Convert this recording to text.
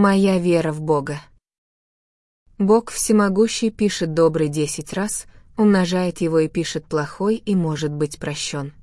Моя вера в Бога. Бог всемогущий пишет добрый десять раз, умножает его и пишет плохой и может быть прощен.